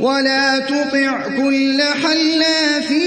ولا تطع كل حلاف